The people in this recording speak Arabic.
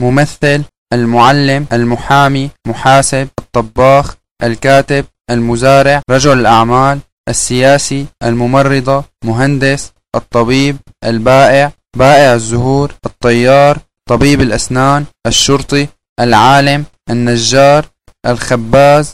ممثل المعلم المحامي محاسب الطباخ الكاتب المزارع رجل الأعمال السياسي الممرضة مهندس الطبيب البائع بائع الزهور الطيار طبيب الأسنان الشرطي العالم النجار الخباز